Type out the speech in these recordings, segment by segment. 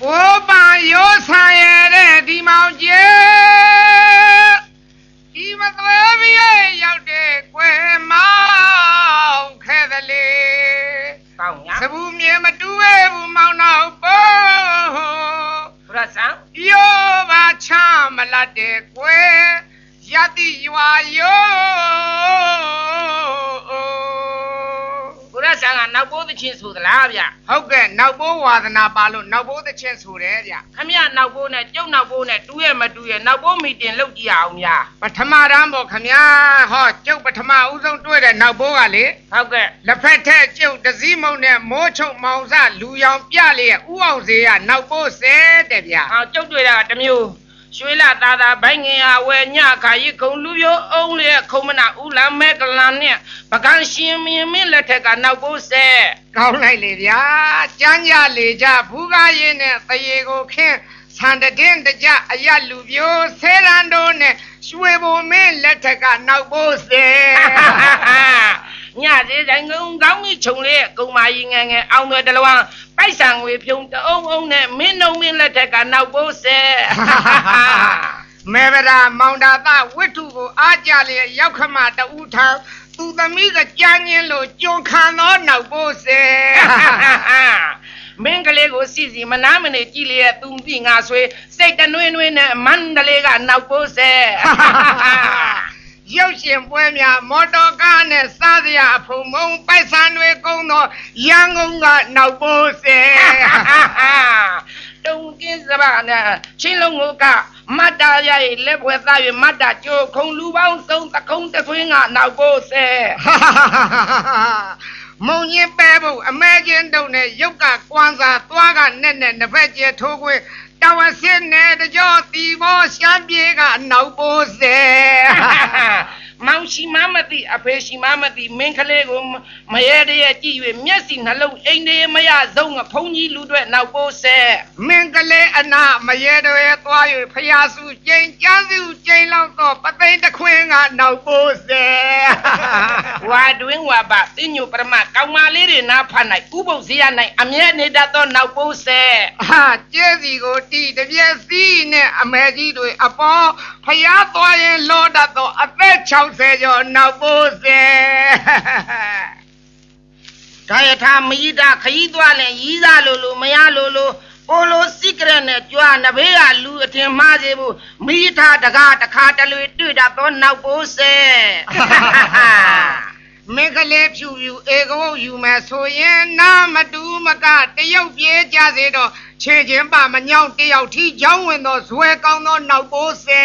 ဘိုးပန်ရောဆန်ရတဲ့ဒီမောင်ကျဲဒီမသွဲပြည့်ရောက်တဲ့ကွယ်မောင်ခဲသလေကောင်းညာစဘူးမြေမတူဝဲဘူးမောင်နောက်ပေါ်ဘုရားဆံယောပါချမလတ်တဲ့ကွယ်ယတိရွာယော နောက်ပိုးသချင်းဆိုသလားဗျဟုတ်ကဲ့နောက်ဘိုးဝါသနာပါလို့နောက်ဘိုးသချင်းဆိုတယ်ဗျခမရနောက်ပိုးနဲ့ကျုပ်နောက်ပိုးနဲ့တူးရမတူးရနောက်ပိုးမီတင်လုပ်ကြည့်အောင်ဗျာပထမတန်းပေါ့ခမညာဟောကျုပ်ပထမဦးဆုံးတွေ့တဲ့နောက်ဘိုးကလေဟုတ်ကဲ့လက်ဖက်ထက်ကျုပ်တစည်းမုံနဲ့မိုးချုံမောင်စလူရောင်ပြလေရဲ့ဥအောင်စေရနောက်ဘိုးဆဲတဲ့ဗျအော်ကျုပ်တွေ့တာကတစ်မျိုး ရွှေလာသားသားဘိုင်းငင်ဟာဝဲညခါရီခုံလူပြိုးအုံးလေခုံမနာဦးလမ်းမဲကလန်နဲ့ပကန်းရှင်မင်းမင်းလက်ထက်ကနောက်ပိုးဆဲကောင်းလိုက်လေဗျာကြမ်းကြလေကြဘူးကားရင်နဲ့တရေကိုခင်းဆန်တည်တကြအရလူပြိုဆဲရန်တို့နဲ့ရွှေဘုံမင်းလက်ထက်ကနောက်ဘိုးဆဲ ညသေးတိုင်းငုံကောင်းကြီးခြုံလေးကုံမာကြီးငယ်ငယ်အောင်တွေတလဝမ်းပိုက်ဆံငွေဖြုံတအုံအုံနဲ့မင်းနှုံမင်းလက်ထက်ကနောက်ပိုးဆဲမေဗရာမောင်တာသဝိထုကိုအားကြလေရောက်ခမတူထံသူသမီးကကြမ်းညင်းလို့ကြုံခံသောနောက်ပိုးဆဲမင်းကလေးကိုစီစီမနာမနေကြည့်လေသူမသိငါဆွေစိတ်တနွေးနွေးနဲ့မန္တလေးကနောက်ပိုးဆဲ ရုပ်ရှင်ပွဲများမော်တော်ကားနဲ့စားစရာအဖုံမုံပိုက်ဆံတွေကုန်သောရန်ကုန်ကနောက်ပိုးဆဲတုံကင်းစပါနဲ့ချင်းလုံးကိုကမတ်တာရရဲ့လက်ပွဲသားရမတ်တာကြိုးခုံလူပေါင်းစုံတကုံးတခွင်းကနောက်ပိုးဆဲမုံရင်ပဲဖို့အမဲချင်းတုံနဲ့ရုပ်ကကွမ်းစာသွားကနဲ့နဲ့နှစ်ဖက်ကျဲထိုးခွေ တဝဆင်းနဲ့တကြောတီဘောရှမ်းပြေကနောက်ပိုးဆဲ မောင်ရှိမမသိအဖေရှိမမသိမင်းကလေးကိုမရဲတည်းကြည့်၍မျက်စိနှလုံးအိမ်သေးမရဆုံးကဖုန်ကြီးလူတွေနောက်ပိုးဆဲမင်းကလေးအနာမရဲတွေသွား၍ဖျားစုကျိန်ကျန်းစုကျိန်လောက်တော့ပသိန်းတစ်ခွင်းကနောက်ပိုးဆဲဝါတွင်ဝါပါတင်းညိုပရမကောင်းမလေးတွေနားဖတ်နိုင်ဥပုပ်စရနိုင်အမြဲနေတတ်သောနောက်ပိုးဆဲဟာကျဲစီကိုတီတပြက်စီနဲ့အမဲကြီးတွေအပေါ်ဖျားသွားရင်လောတတ်တော့အသက် 60ကျော်နောက်ပိုးဆဲဒါယထာမီးတာခရီးသွားလဲရီးစားလို့လို့မရလို့လို့ပိုလိုစိကရက်နဲ့ကြွားနဘေးကလူအထင်မှားစေဘူးမီးထားတကားတခါတလွေတွေ့တတ်သောနောက်ပိုးဆဲမင်းကလေးဖြူဖြူအေကဝုတ်ယူမယ်ဆိုရင်နာမတူမကတရုတ်ပြေးကြစေတော့ခြေချင်းပါမညောင်းတယောက်ထီချောင်းဝင်တော့ဇွဲကောင်းသောနောက်ပိုးဆဲ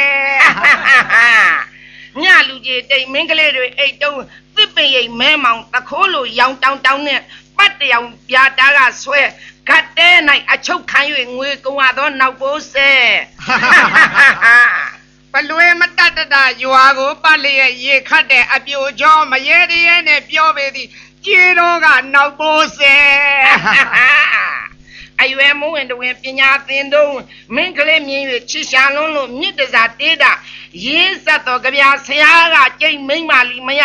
ညလူကြီးတိမ်မင်းကလေးတွေအိတ်တုံးသစ်ပင်ရိပ်မဲမောင်တခိုးလိုရောင်တောင်တောင်နဲ့ပတ်တရောင်ပြာတားကဆွဲဂတ်တဲ၌အချုပ်ခံ၍ငွေကုံရသောနောက်ပိုးဆဲပလွေမတတ်တတရွာကိုပတ်လျက်ရေခတ်တဲ့အပြိုကြောမရဲတရဲနဲ့ပြောပေသည်ကြေတော်ကနောက်ပိုးဆဲ အရွယ်မဝင်တဝင်ပညာသင်တော့မင်းကလေးမြင်၍ချစ်ရှာလုံးလို့မြစ်တစားတေးတာရေးဆက်တော်ကြပြဆရာကကြိတ်မိမ့်မာလီမယ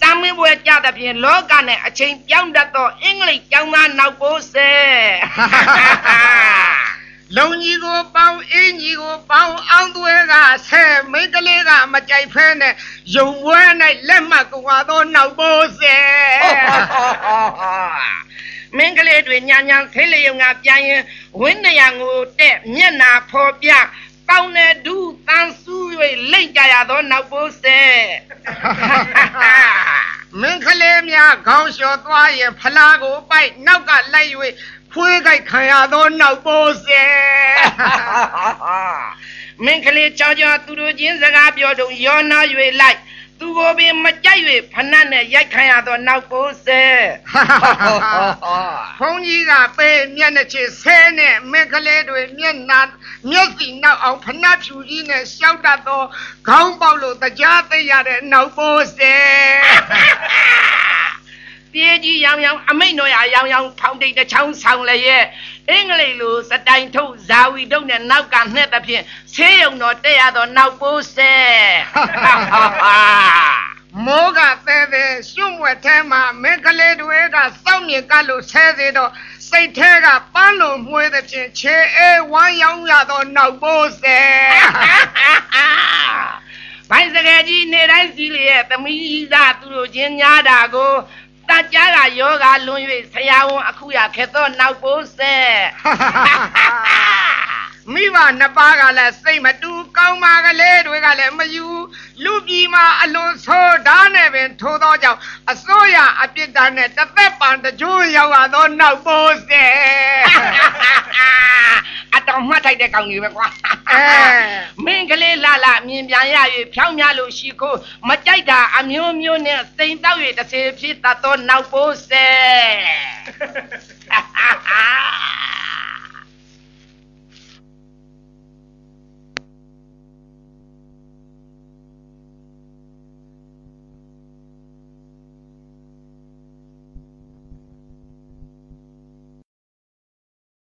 စမ်းမင်းပွဲကြတဲ့ပြင်လောကနဲ့အချိန်ပြောင်းတတ်သောအင်္ဂလိပ်ကျောင်းသားနောက်ပိုးဆဲလုံကြီးကိုပေါင်းအင်းကြီးကိုပေါင်းအောင်သွဲကဆဲမိန်းကလေးကမကြိုက်ဖဲနဲ့ယုံပွဲ၌လက်မှတ်ကွာသောနောက်ပိုးဆဲ မင်းကလေးတွေညာညာဖေးလျုံကပြန်ရင်ဝင်းနေရငိုတဲ့မျက်နာဖော်ပြကောင်းတဲ့ဒူတန်ဆူ၍လိမ့်ကြရသောနောက်ပိုးဆဲမင်းကလေးများခေါင်းလျှော်သွားရင်ဖလားကိုပိုက်နောက်ကလိုက်၍ဖွေးကြိုက်ခံရသောနောက်ပိုးဆဲမင်းကလေးကြောင်ကြောင်သူတို့ချင်းစကားပြောတုံရောနာ၍လိုက် သူကိုပင်မကြိုက်၍ဖဏတ်နဲ့ရိုက်ခံရသောနောက်90ဘုန်းကြီးကပဲမျက်နှာချေဆဲနဲ့မက်ကလေးတွေမျက်နှာမျက်စီနောက်အောင်ဖဏတ်ဖြူကြီးနဲ့ရှောက်တတ်သောခေါင်းပေါက်လို့တကြားသိရတဲ့နောက်90ပြေးကြီးရောင်ရောင်အမိတ်တော်ရရောင်ရောင်ဖောင်တိတ်တစ်ချောင်းဆောင်လည်းရဲ့အင်္ဂလိပ်လိုစတိုင်ထုတ်ဇာဝီတုတ်နဲ့နောက်ကနှက်သဖြင့်ဆေးရုံတော်တက်ရသောနောက်90 ထဲမှာမင်းကလေးတွေကစောင့်မြင်ကလို့ဆဲသေးတော့ဆစိတ်ထဲကပန်းလိုမှွေးတဲ့ဖြင့်ခြေအေးဝမ်းရောင်းရသောနောက်ပိုးဆဲဘိုင်းစကယ်ကြီးနေတိုင်းစီလျက်သမီးသားသူတို့ချင်းညားတာကိုတတ်ကြားကယောဂလွန်၍ဆရာဝန်အခုရခက်သောနောက်ပိုးဆက်မိဘနှစ်ပါးကလည်းစိတ်မတူကောင်းပါကလေးတွေကလည်းမယူ လူပြည်မှာအလွန်ဆိုးဓာတ်နဲ့ပင်ထိုးသောကြောင့်အစိုးရအပြစ်ဒဏ်နဲ့တစ်သက်ပံတကြိုးရောက်ရသောနောက်ပိုးဆဲအတော်မှတ်ထိုက်တဲ့ကောင်ကြီးပဲကွာအဲမင်းကလေးလာလာမြင်ပြန်ရ၍ဖြောင်းများလို့ရှိခိုးမကြိုက်တာအမျိုးမျိုးနဲ့စိန်တောက်၍တစ်စေဖြစ်တတ်သောနောက်ပိုးဆက်